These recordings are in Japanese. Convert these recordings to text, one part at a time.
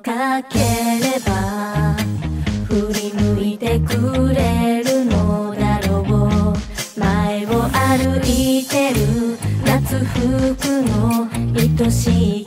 かければ振り向いてくれるのだろう。前を歩いてる夏服の愛しい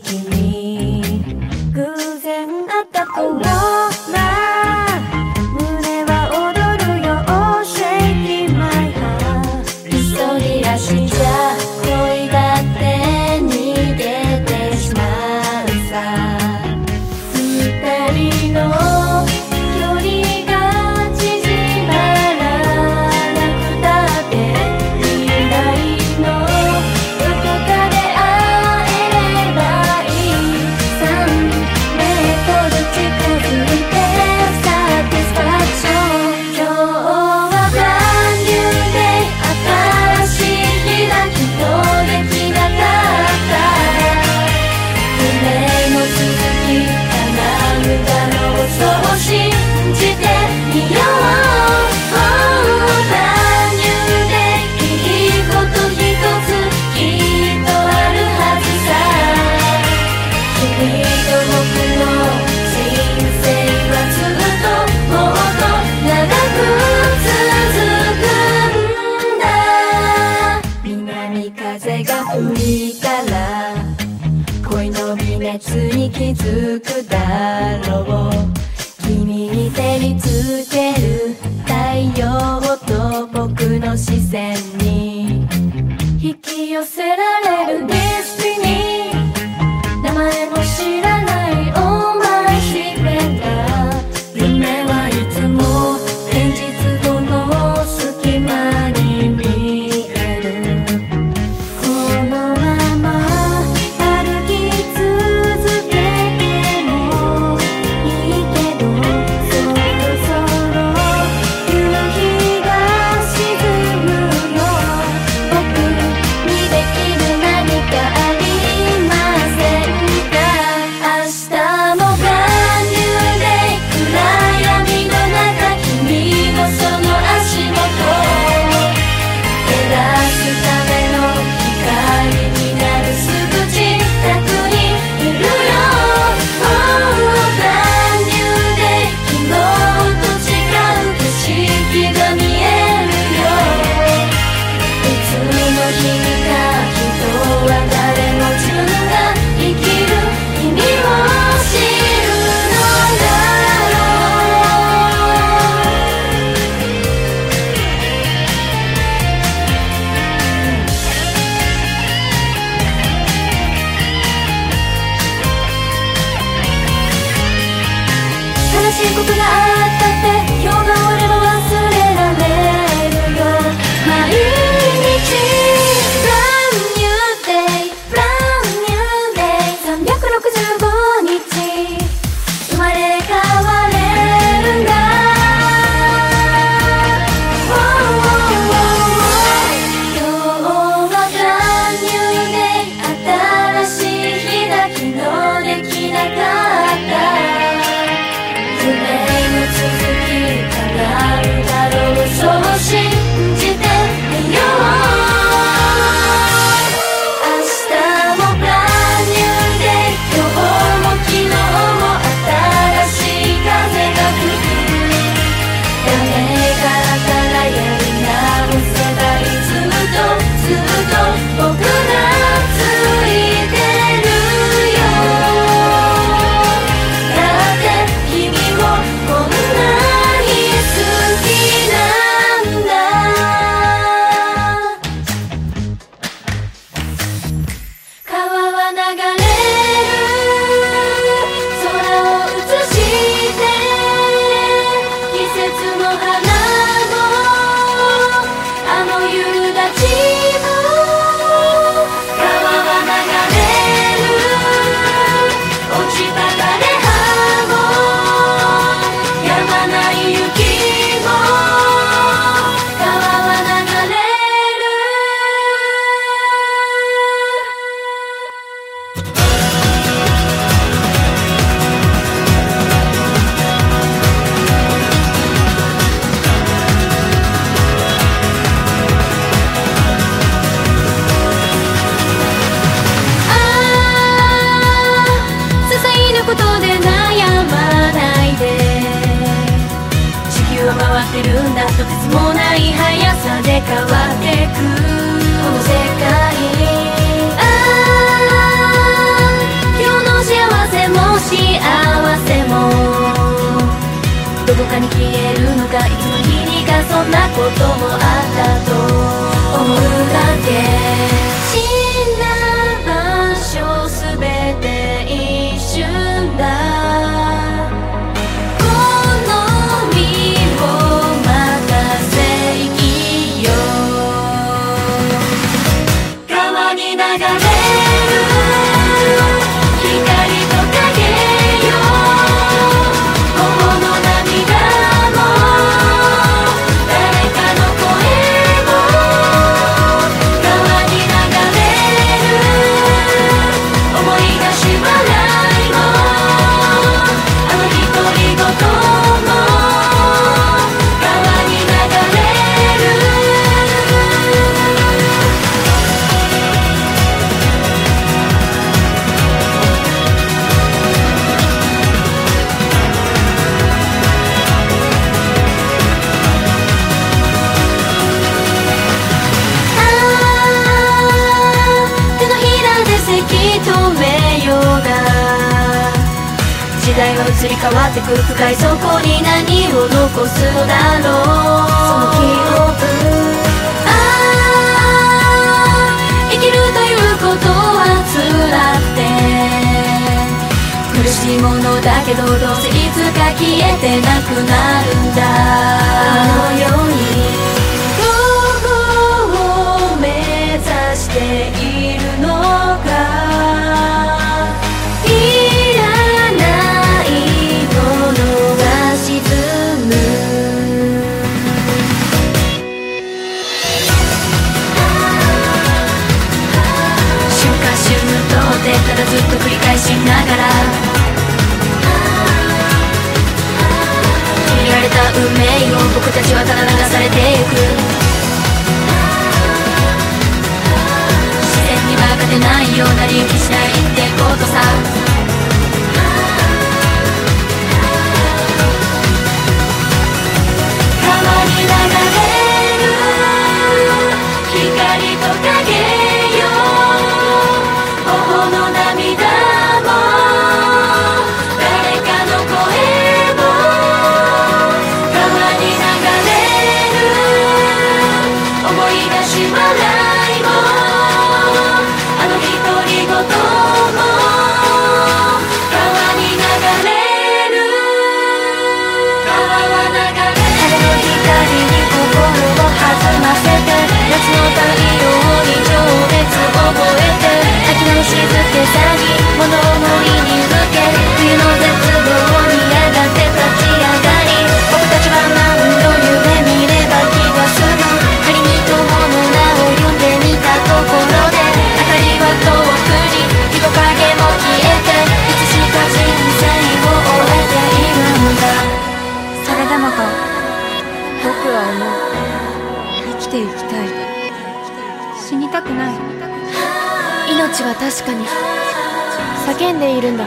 んでいるんだ。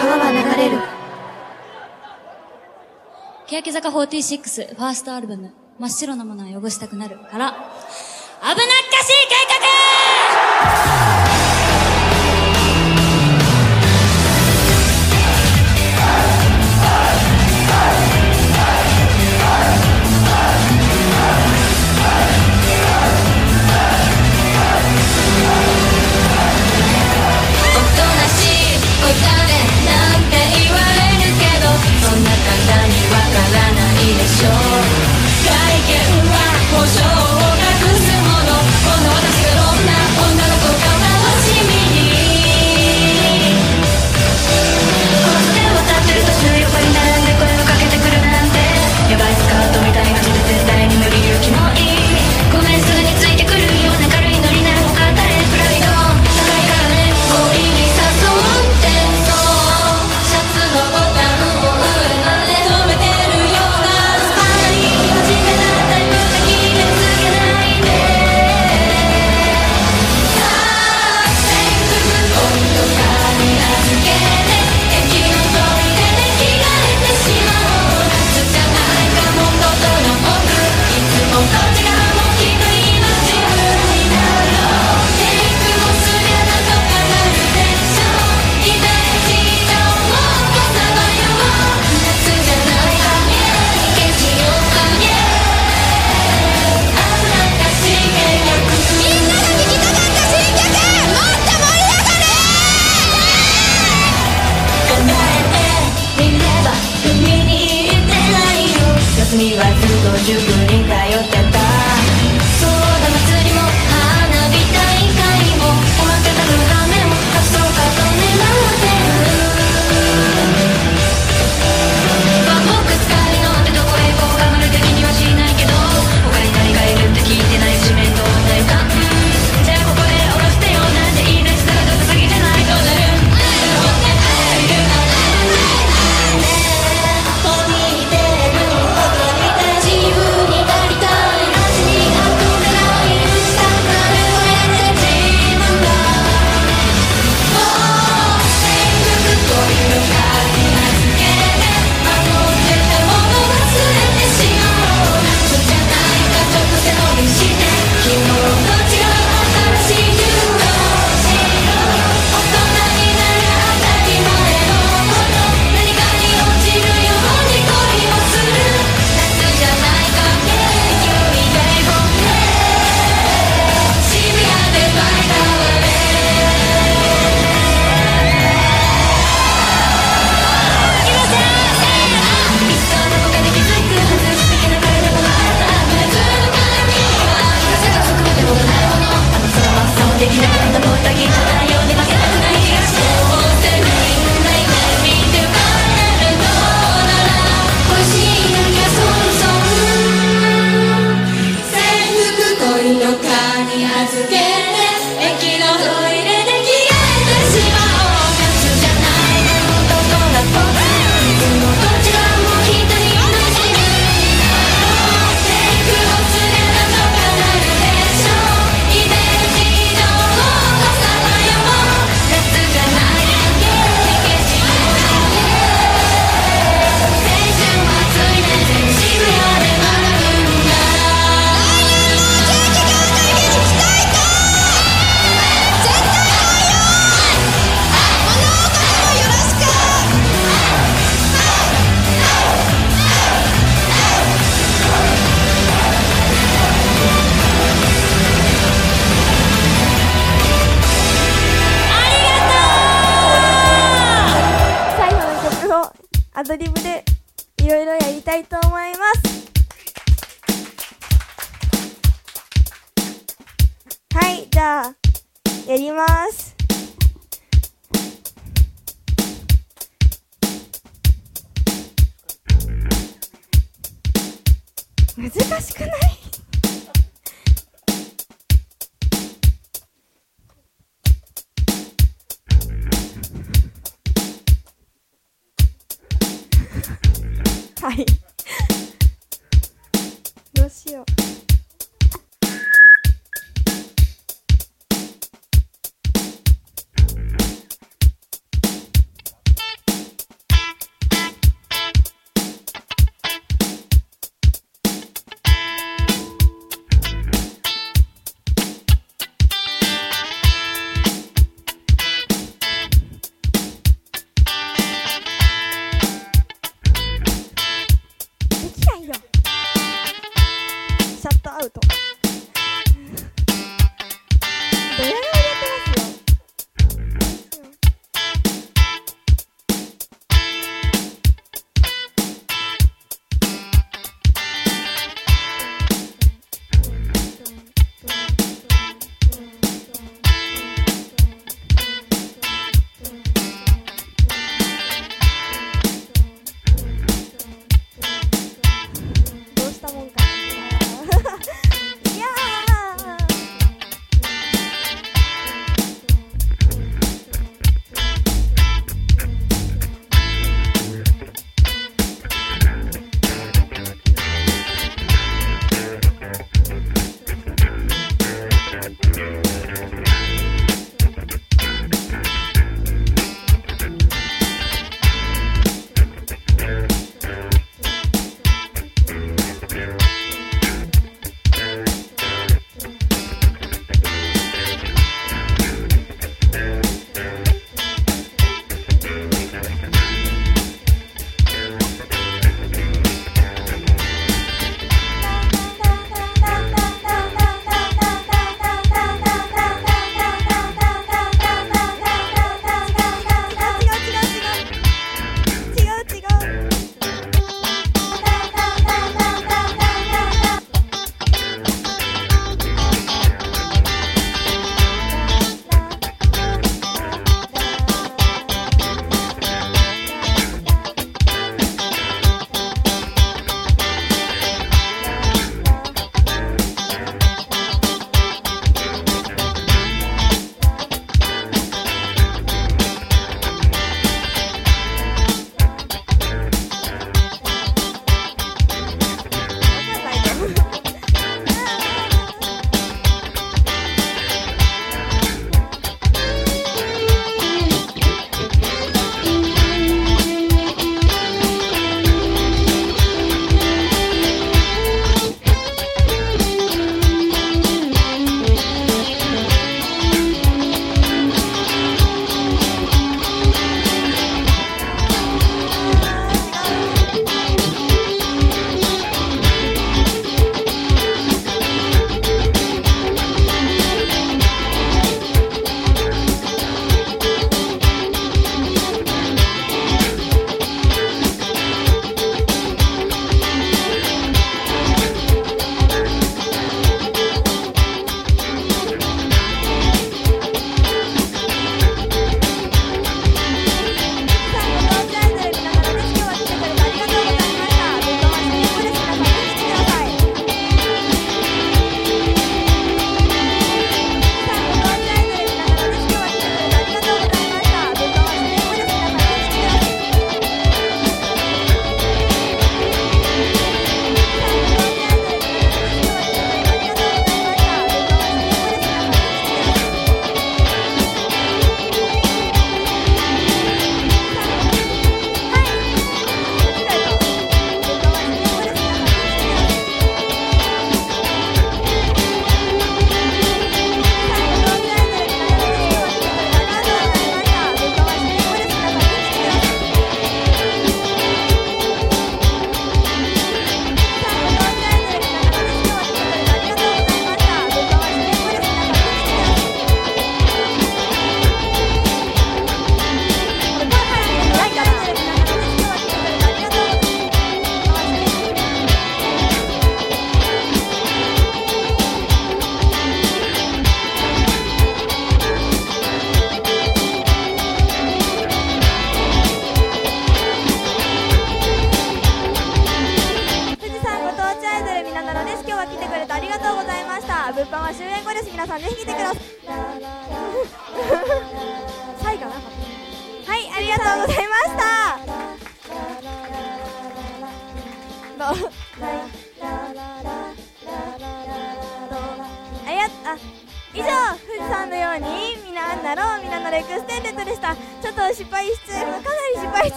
川は流れる。欅坂46ファーストアルバム「真っ白なものは汚したくなる」から。危なっかしい計画は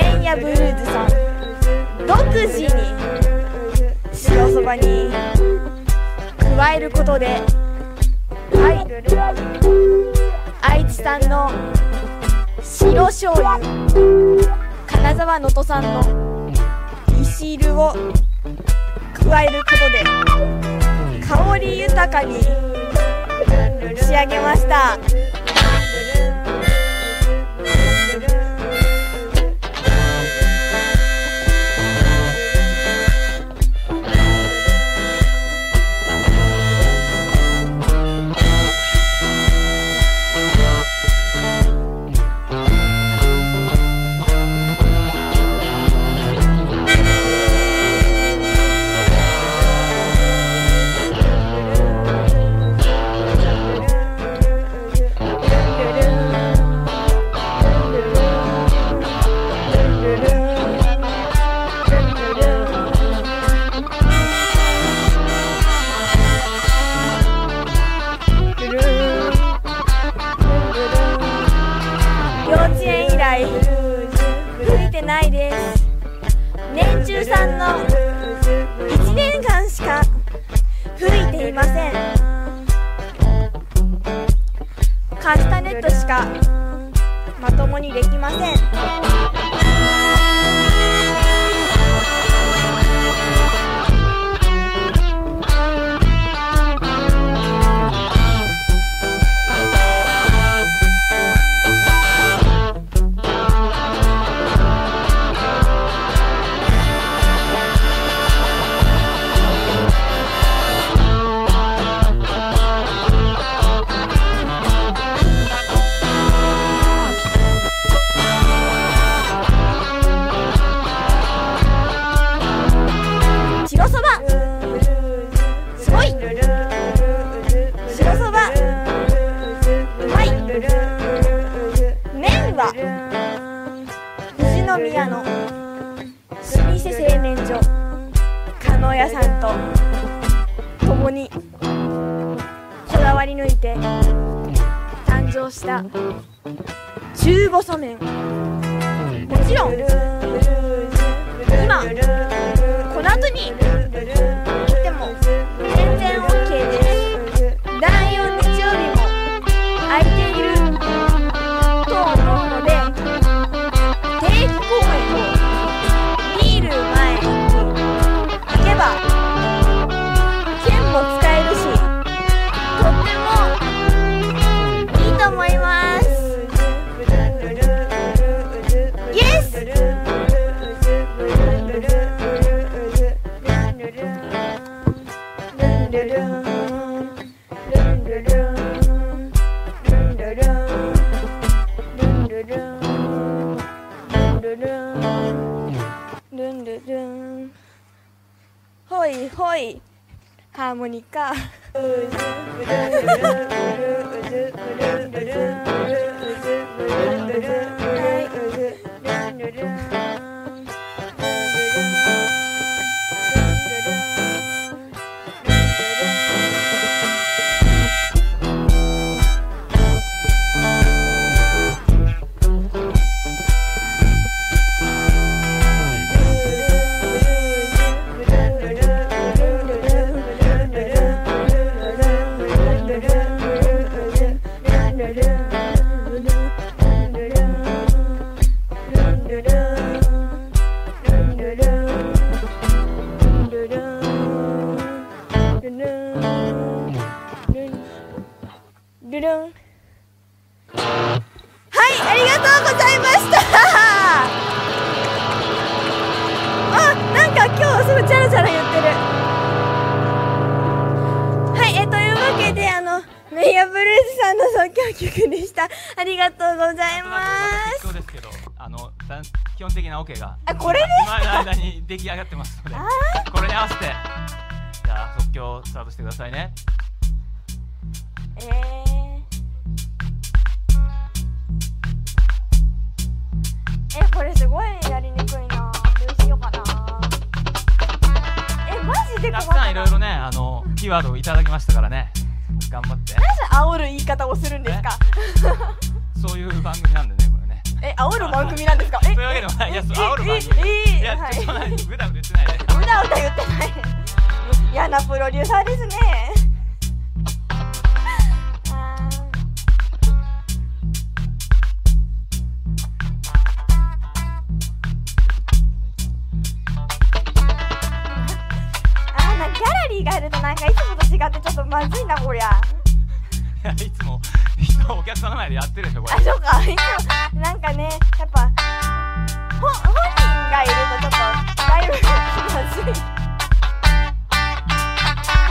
メンヤブルーズさん独自に白そばに加えることでアイドル愛知産の白醤油金沢能登産の煮汁を加えることで香り豊かに仕上げました。かまともにできません。の宮の老舗製麺所加納屋さんと共にこだわり抜いて誕生した中細麺。もちろん今この後に Oscar. チャラチャラ言ってる。はいえというわけであのメイヤブルースさんの即興曲でした。ありがとうございます。ですけどあの基本的なオ、OK、ケがあこれですか？間に出来上がってますのでこれに合わせてじゃあ即興スタートしてくださいね。えー。えこれすごいやたくさんいろいろねあのキーワードをいただきましたからね。頑張って。なぜ煽る言い方をするんですか？そういう番組なんでねこれね。え煽る番組なんですか？えそういうわけでもないいやそう煽る番組。いやちょっと言ってない言ってない。嫌なプロデューサーですね。ーがいるとなんかいつもと違ってちょっとまずいなこりゃ。いやいつも人お客さんの前でやってるでしょこれ。あそうか。いつもなんかねやっぱほ本人がいるとちょっとだいぶまずい。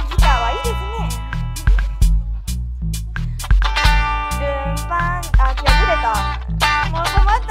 ギターはいいですね。ルンパンあ破れた。もう止まって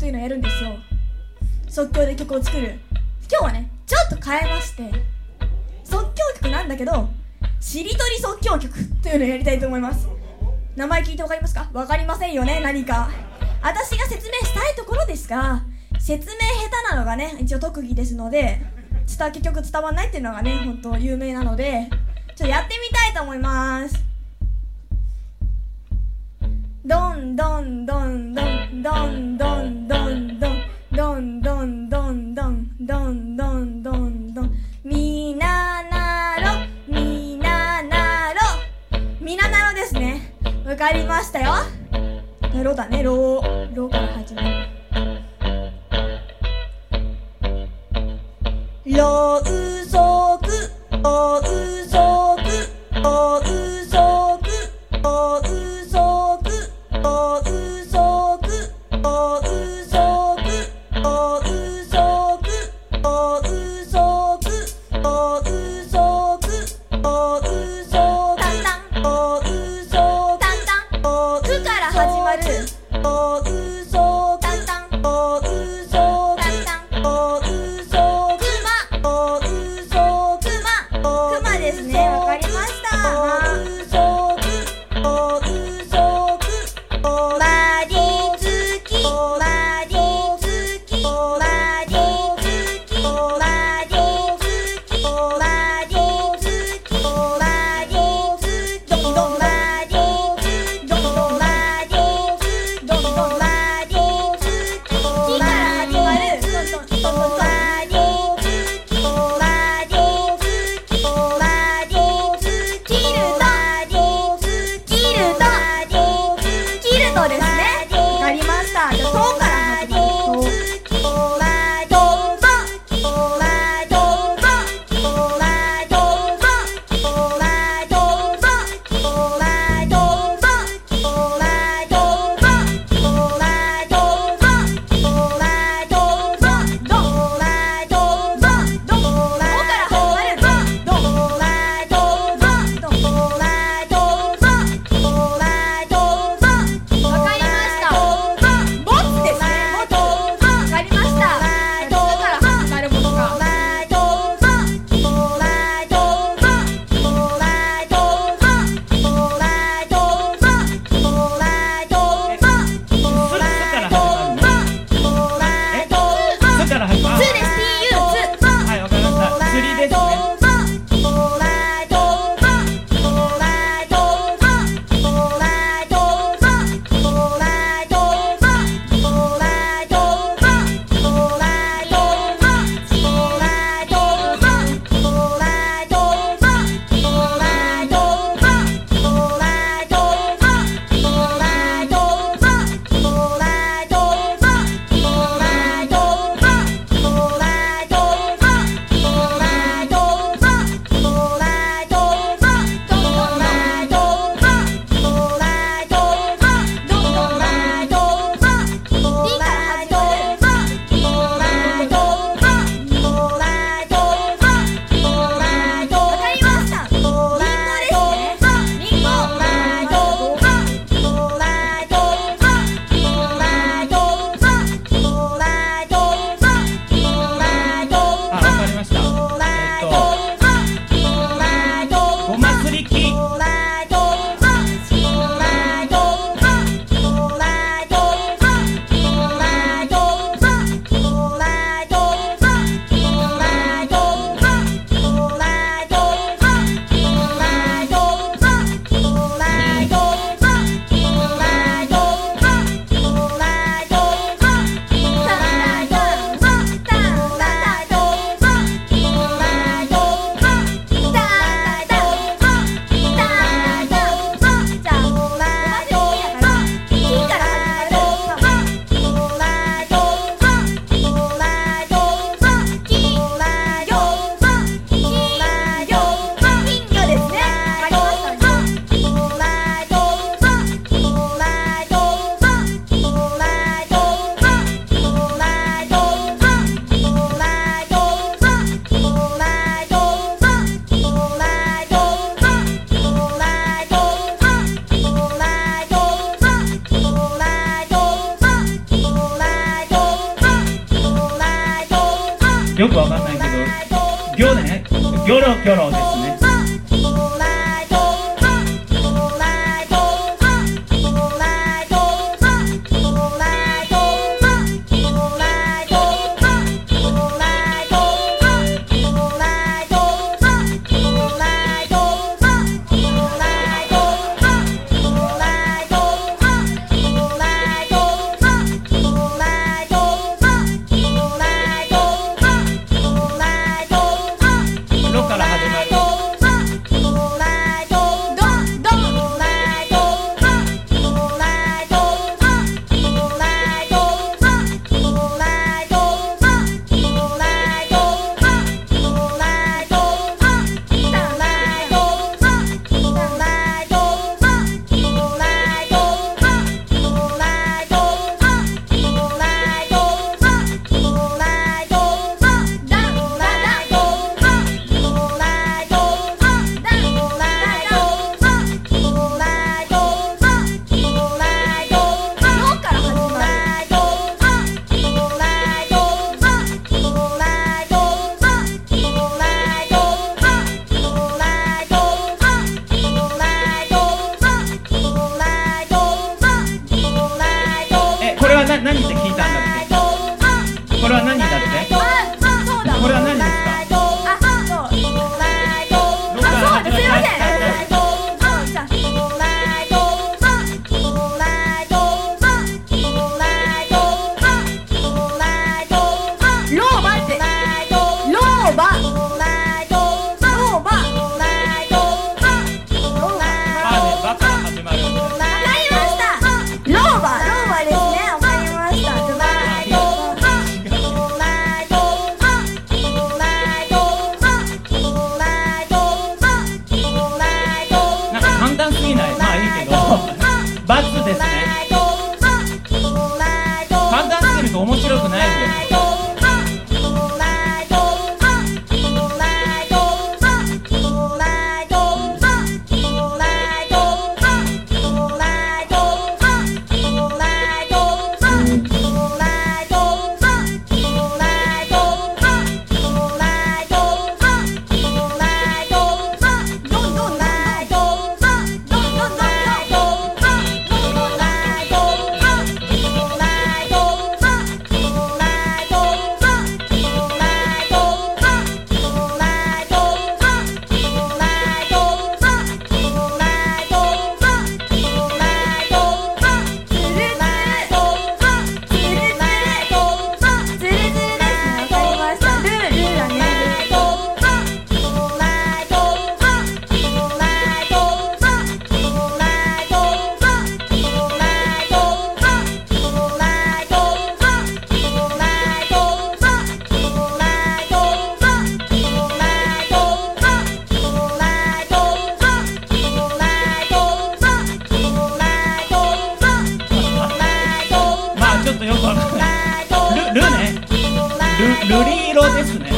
というのをやるんですよ。即興で曲を作る。今日はねちょっと変えまして。即興曲なんだけどしりとり即興曲というのをやりたいと思います。名前聞いてわかりますか？わかりませんよね何か。私が説明したいところですが説明下手なのがね一応特技ですので伝結局伝わんないっていうのがね本当有名なのでちょっとやってみたいと思います。どんどんどんどんどんどんどんどんどんどんどんどんどんどんどんどんみななろみななろみななろですねわかりましたよロだねロロから始まるろうそくろう瑠璃色ですね。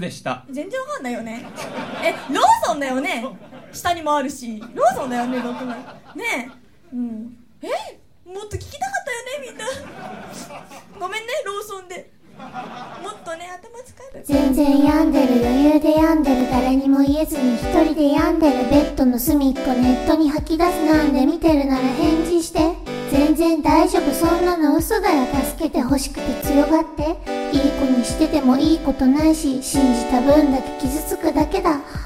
でした。全然わかんないよね。えローソンだよね。下にもあるし。ローソンだよね6枚ことないし信じた分だけ傷つくだけだ。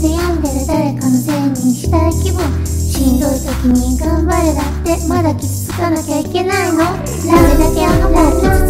で病んでる誰かのせいにしたい気分。しんどい時に頑張れだってまだ傷つかなきゃいけないの。誰だけあの子傷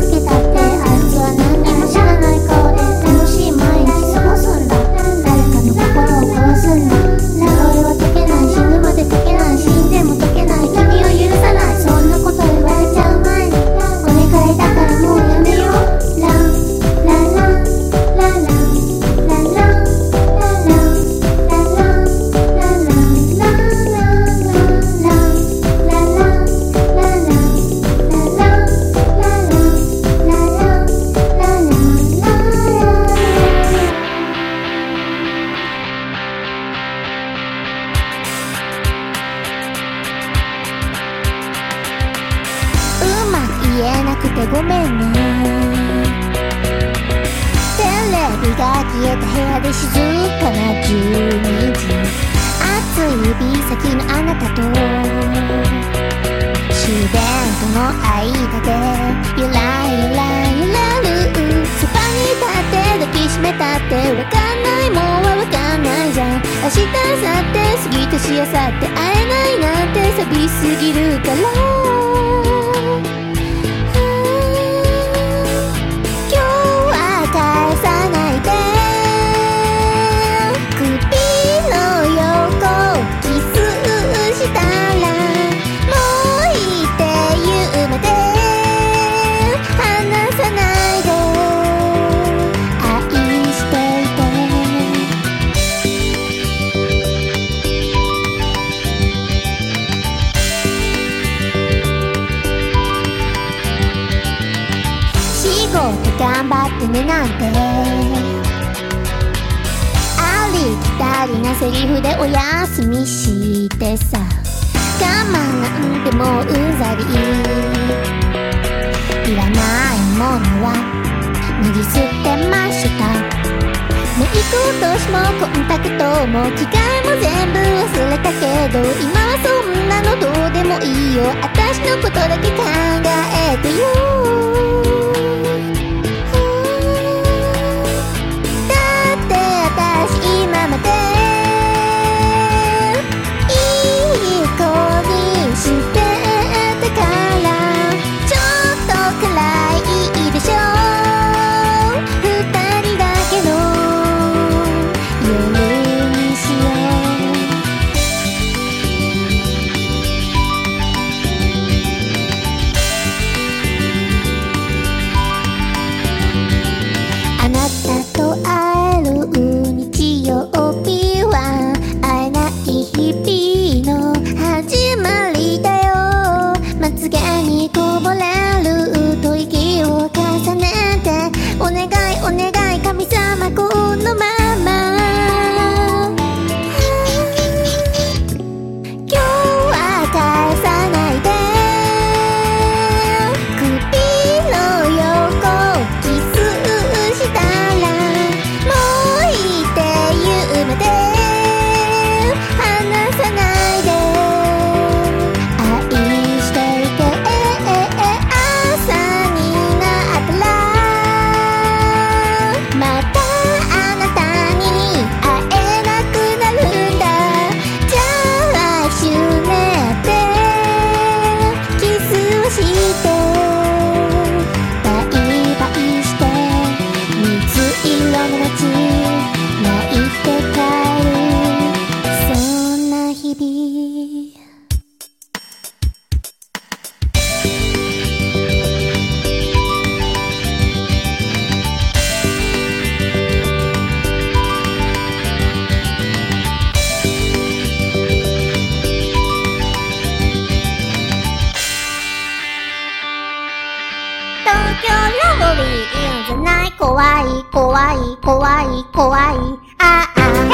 怖い怖い怖い怖い。ああ。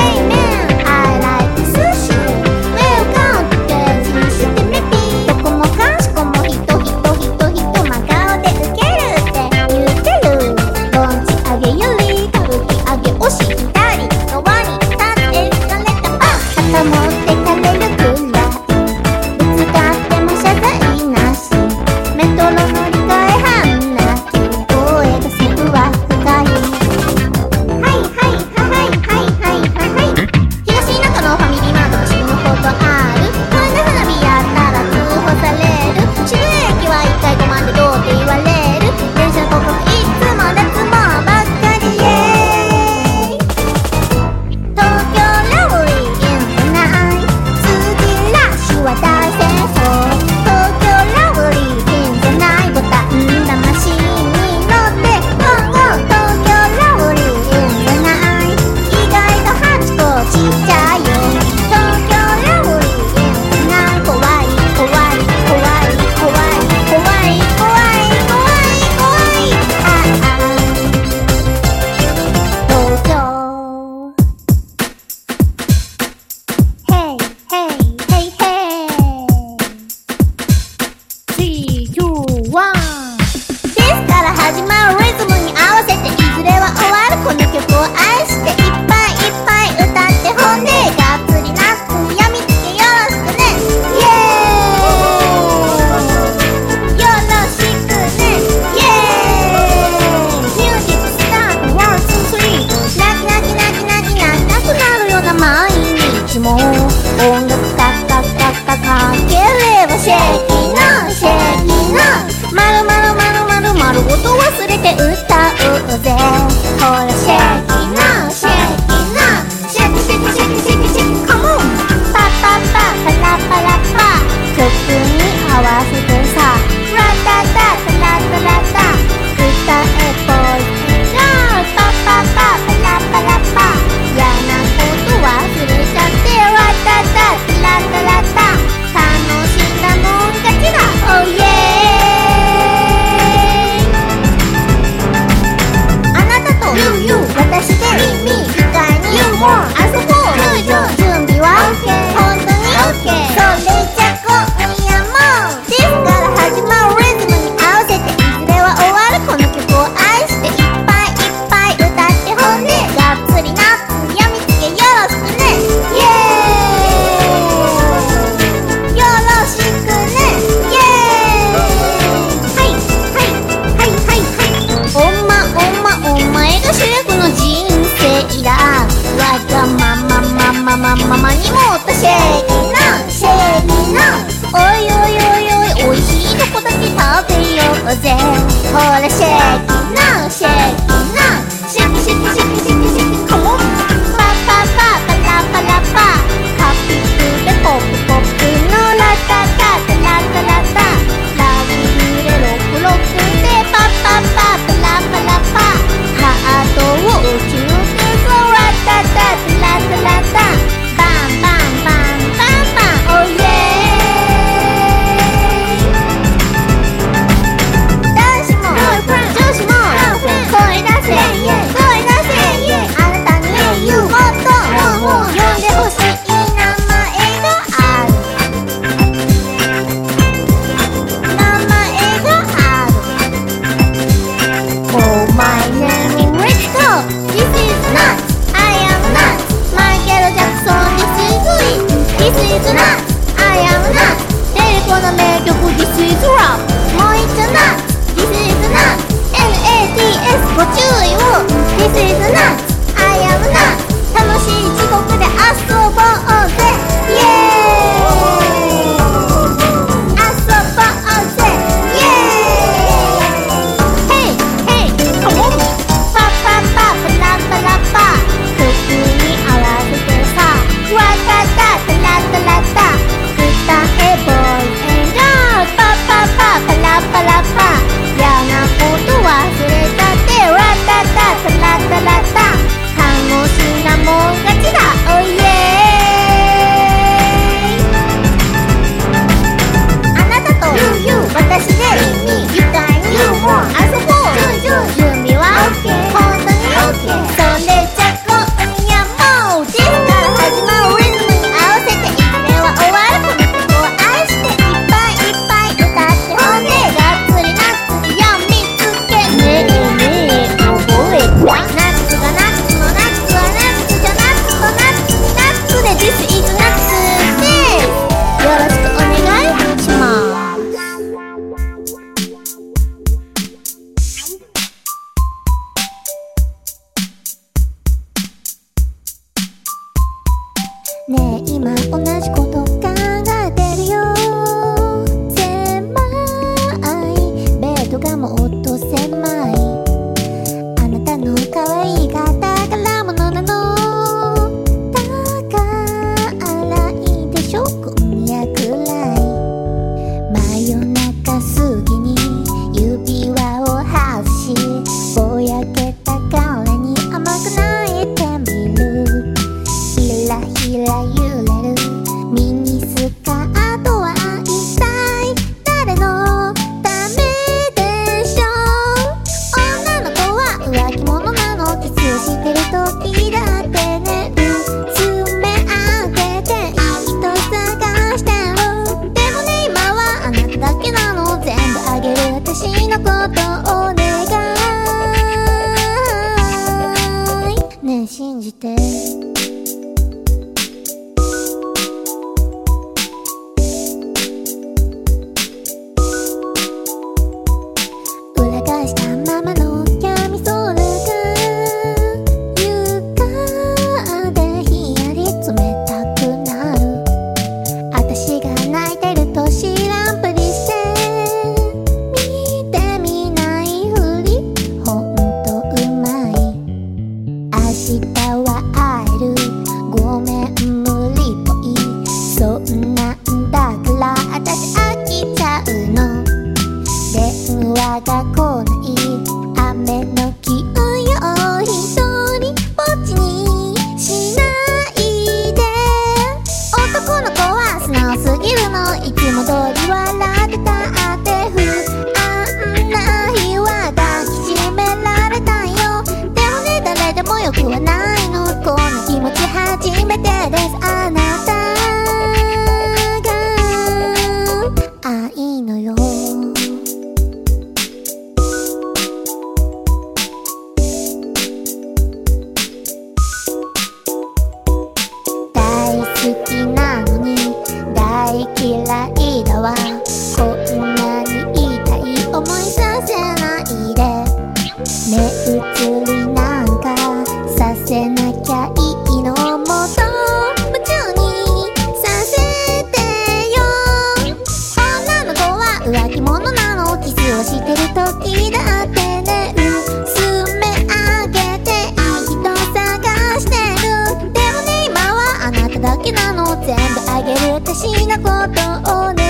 私のことお願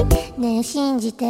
いねえ信じて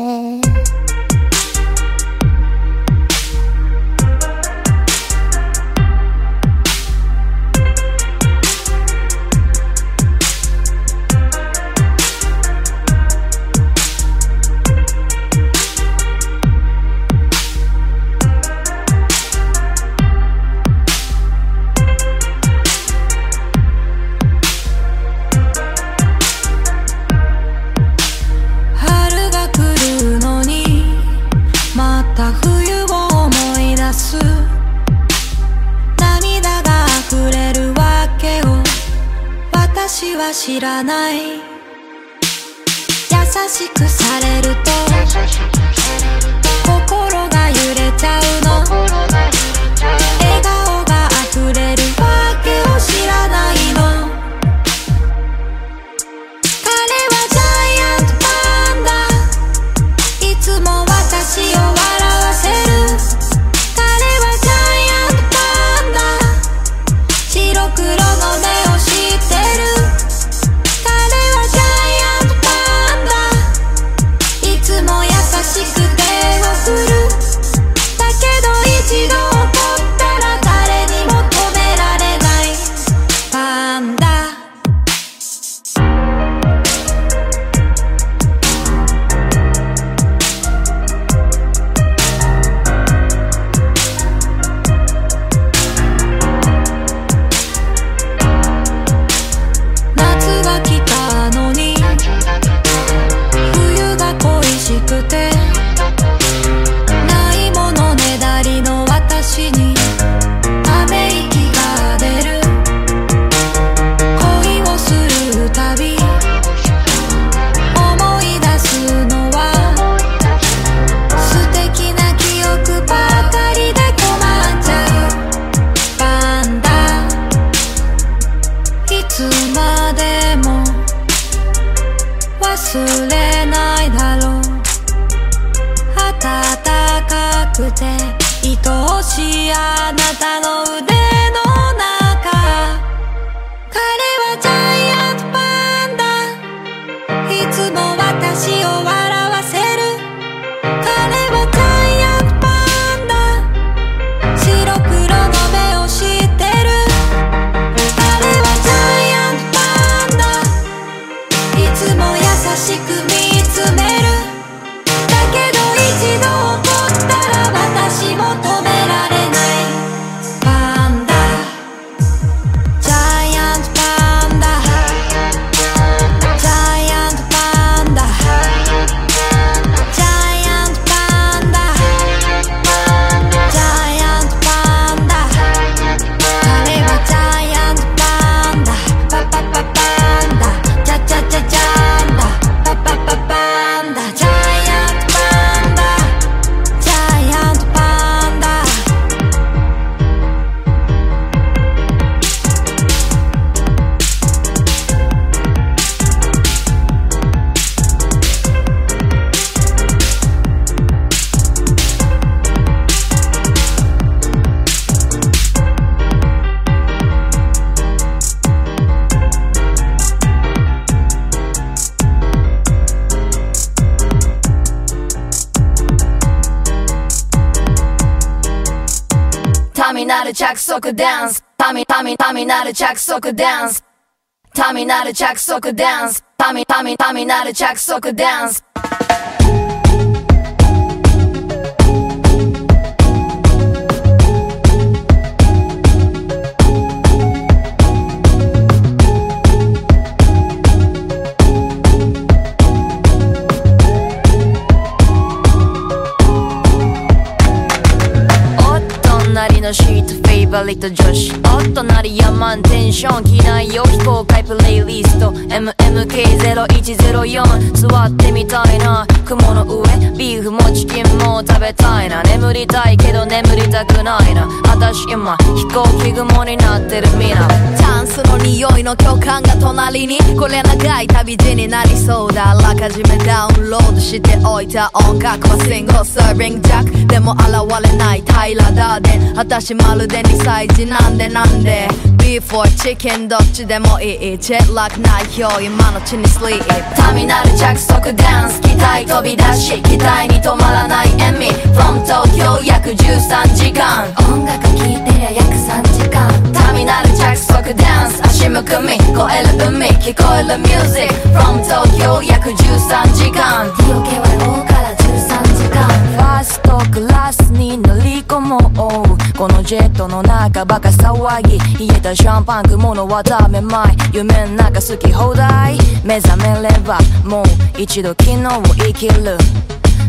着速ダンス。タミタミタミなる着速ダンス。タミなる着速ダンス。タミタミタミなる着速ダンス。ートフェイバリット女子。お隣山んテンション。機内よ非公開プレイリスト。MMK0104 座ってみたいな。雲の上。ビーフもチキンも食べたいな。眠りたいけど眠りたくないな。私今飛行機雲になってるみな。チャンスの匂いの巨漢が隣に。これ長い旅路になりそうだ。あらかじめダウンロードしておいた。音楽はシングルスリングジャックでも現れないタイラーダーデン私まるで2歳児なんでなんで。ビーフ or チキンどっちでもいい。ジェットラックない表今の地にスリープターミナル着速ダンス機体飛び出し機体に止まらない。笑み From 東京約13時間。音楽聴いてりゃ約3時間。ターミナル着速ダンス足むくみ超える海聞こえるミュージック From 東京約13時間。TOK は午後から13時間ストクラスに乗り込もう。このジェットの中バカ騒ぎ。冷えたシャンパン雲の綿めまい。夢の中好き放題。目覚めればもう一度昨日を生きる。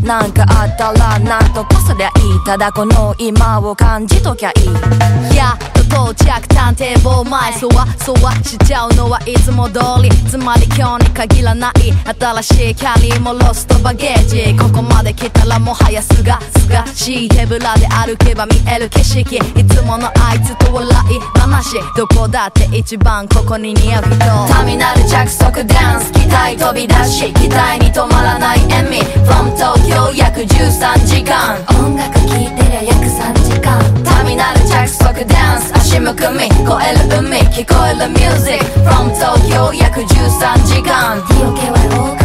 なんかあったらなんとかすりゃいい。ただこの今を感じときゃいい。いやと到着探偵棒前。そわそわしちゃうのはいつも通り。つまり今日に限らない。新しいキャリーもロストバゲージ。ここまで来たらもはやすがすがしい手ぶらで歩けば見える景色。いつものあいつと笑い。話。どこだって一番ここに似合う人。ターミナル着速ダンス。機体飛び出し。機体に止まらない笑み From 東京約13時間。音楽聴いてりゃ約3時間。ターミナル着速ダンス。足むくみ。超える海。聞こえるミュージック From 東京約13時間。DOK は廊下。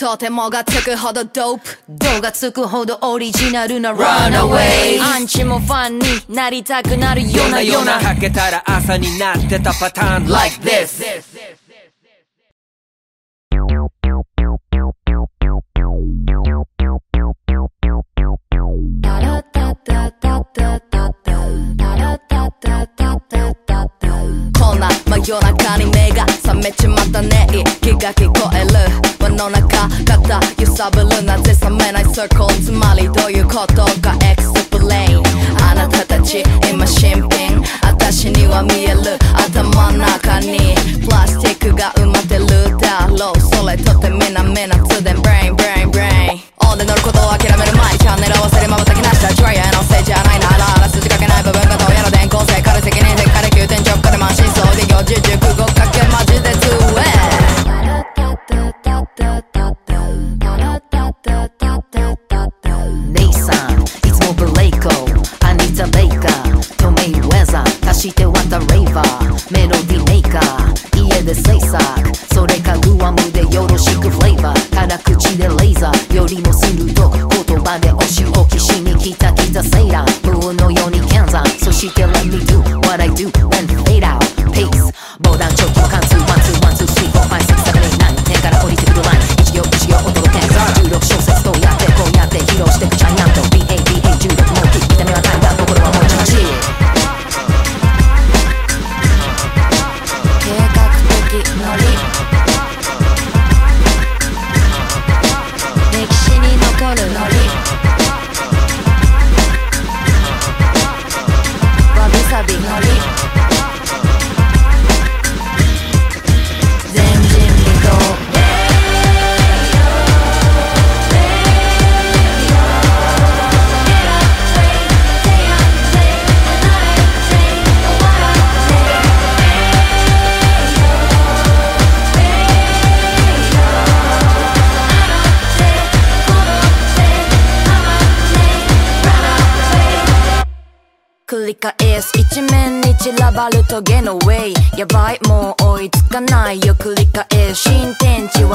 とてもがつくほどドープ度がつくほどオリジナルな Runaway アンチもファンになりたくなるような夜な夜ような。なかけたら朝になってたパターン。Like this 真夜中に目が覚めちまったね。息が聞こえる。輪の中肩揺さぶるなぜ覚めない。サークルつまりどういうことか。 explainあなたたち今新品私には見える頭の中に。プラスチックが埋まってるだろう。それとってみなみな通電ブレインブレインブレインオンで。乗ることを諦める前チャンネル合わせるまばたきなしだトライヤーのせいじゃないしてはたレイバー。メロディメーカー。家で制作。それかグアムでよろしくフレーバー。辛口でレーザー。よりも鋭く言葉で押し置きしに来た来たセイラー。ムーンのように剣山そして Let me do what I do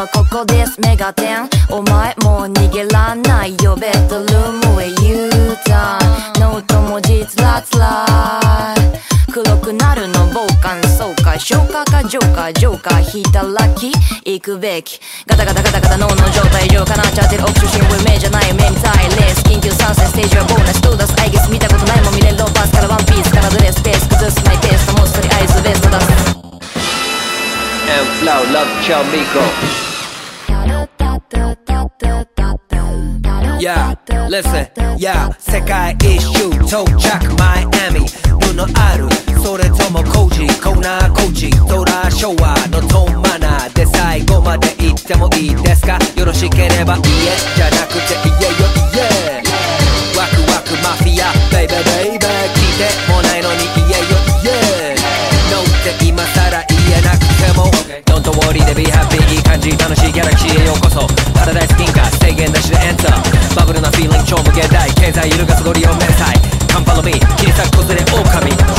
はここです。メガテンお前もう逃げらんないよ。ベッドルームへ U ターンノートも実らつら黒くなるの傍観そうか。消化かジョーカージョーカー引いたラッキー行くべき。ガタガタガタガタ脳の状態上かな？っちゃってるオプションは目じゃない目見たいレース。緊急参戦ステージはボーナス。トーダスアイゲス見たことないもん見れるローパースからワンピースからドレスペース崩す。マイペース保つとりあえずベスト出す flow love kill Yeah, listen, yeah 世界一周到着マイアミ布ある？それともコーチコーナーコーチ空昭和のトーンマナーで最後まで行ってもいいですか？よろしければいいえじゃなくていえよいえ。ワクワクマフィアベイベイベイベイ聞いても通りで be happy いい感じ楽しいギャラクシーへようこそ。パラダイス銀河制限なしでエンターバブルなフィーリング超無限大。経済揺るがすご利用明細。カンパロミ切り裂く崩れ狼。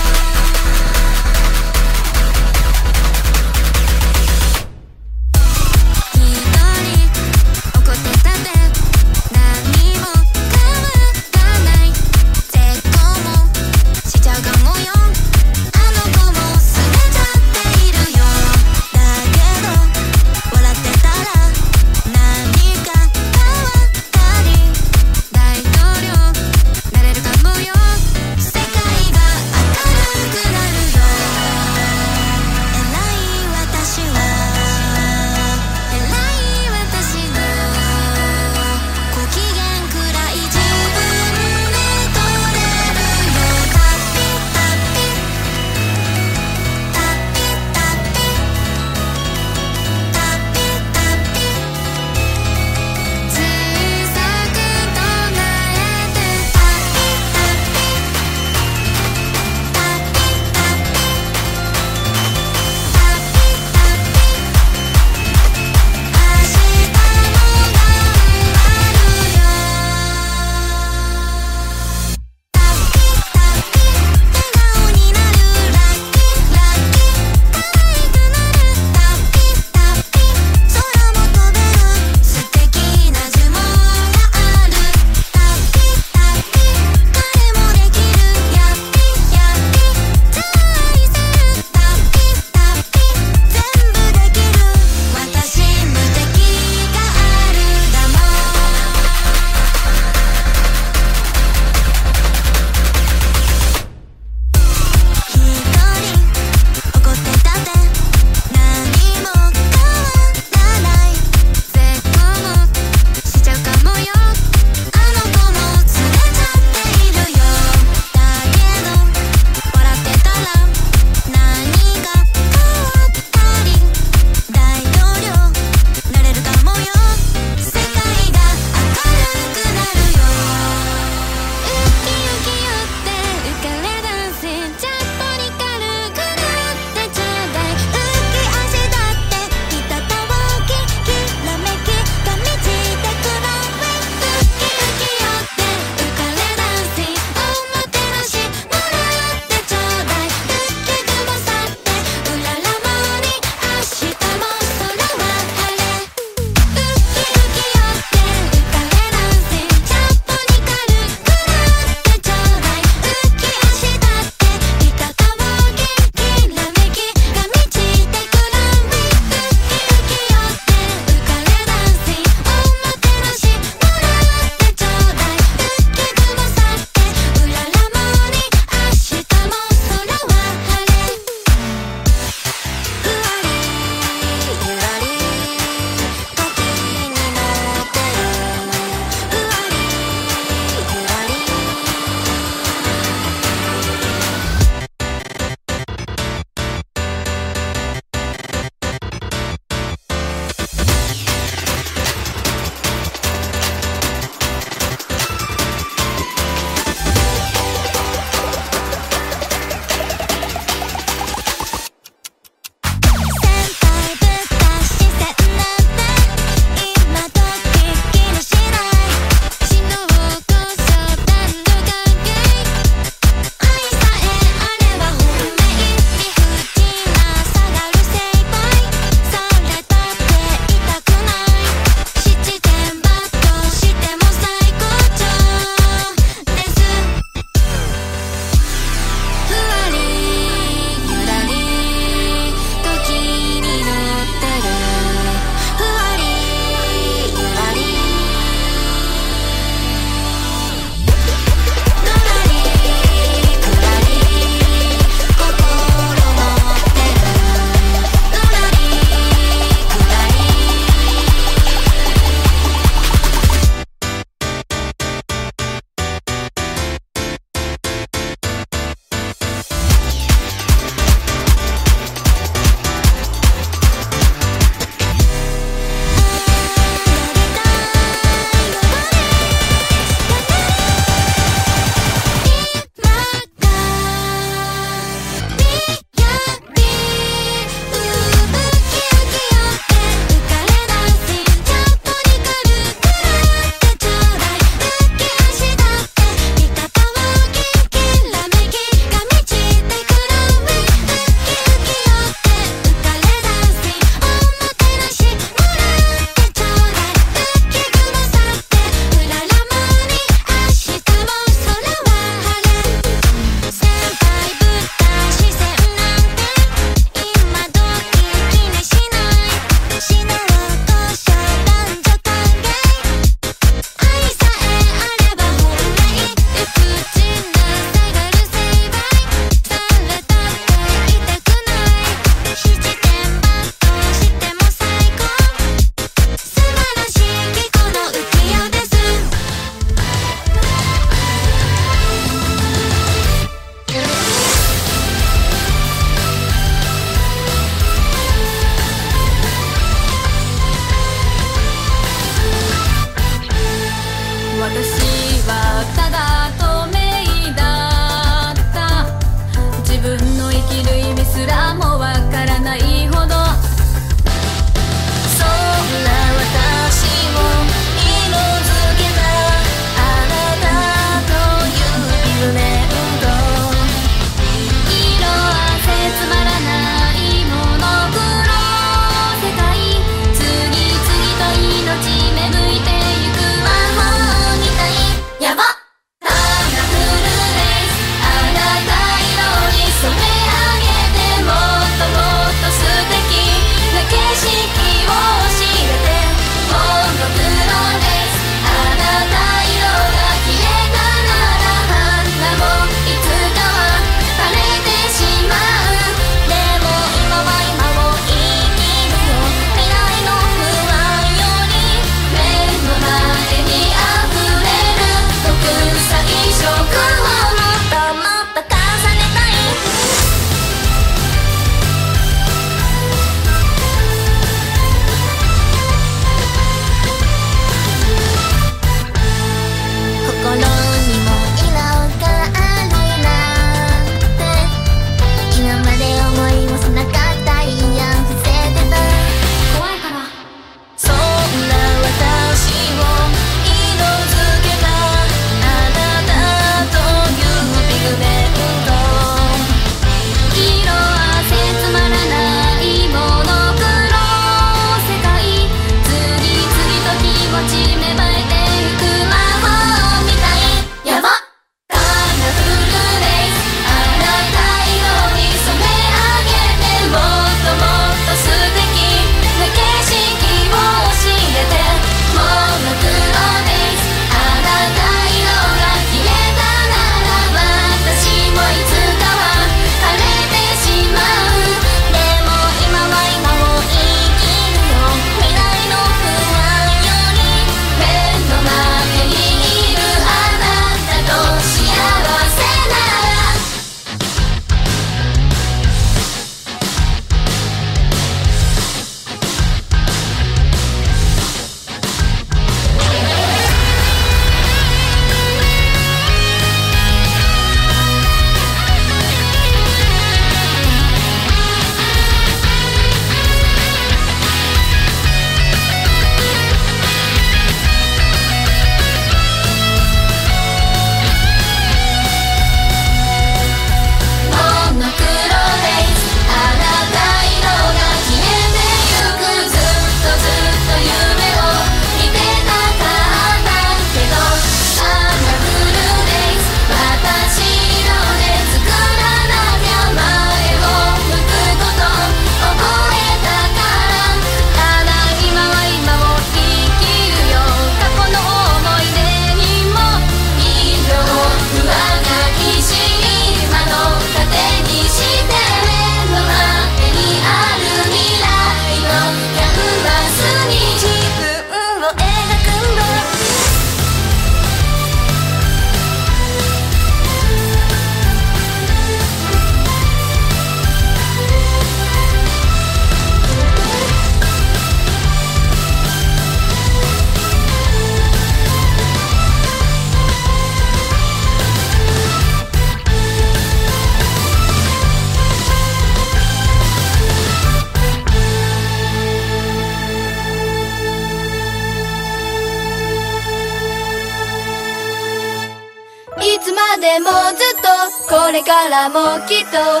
からもきっとか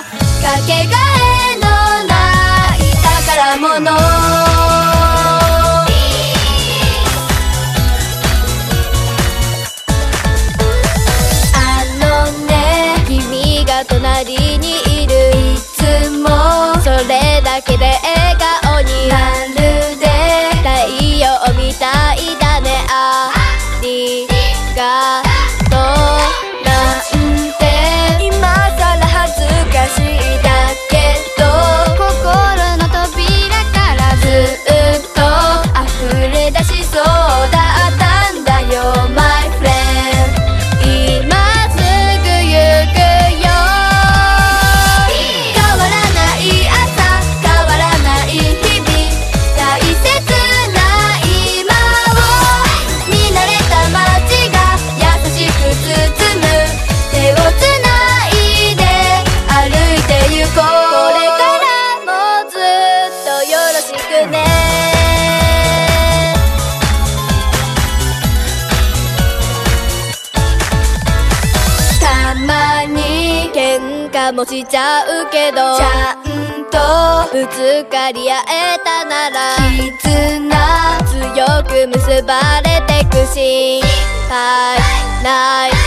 けがえのない宝物。ちゃうけど。ちゃんとぶつかり合えたなら。絆強く結ばれてくし。心配ない。